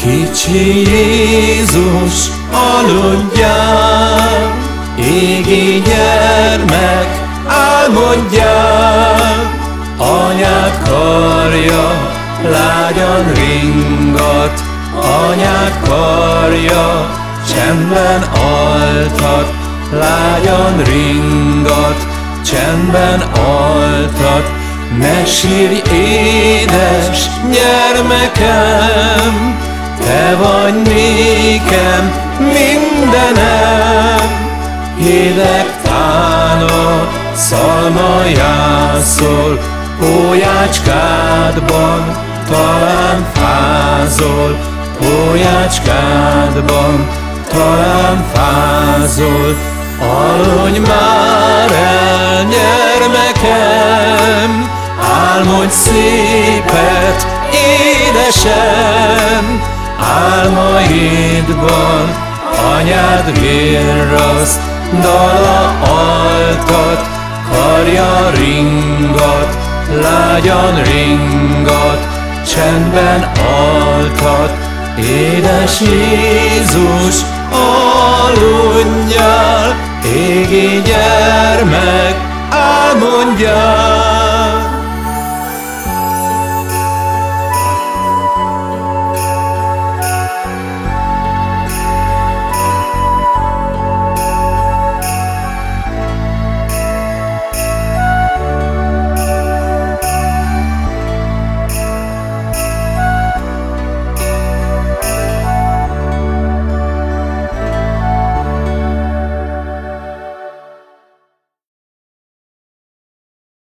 Kicsi Jézus, aludjál, égi gyermek, álmodjál, anyád karja, lágyan ringat, anyád karja, csendben altat, lágyan ringat, csendben altat, ne sírj, édes gyermekem, te vagy nékem mindenem, Hideg tána, szalma jászol, Ójácskádban talán fázol, Ójácskádban talán fázol, Aludj már el, gyermekem, Álmodj szépet, édesen, Álmaidban anyád virraszt, dala altat, karja ringat, lágyan ringat, csendben altat, édes Jézus, aludjál, égi gyermek, álmodjál.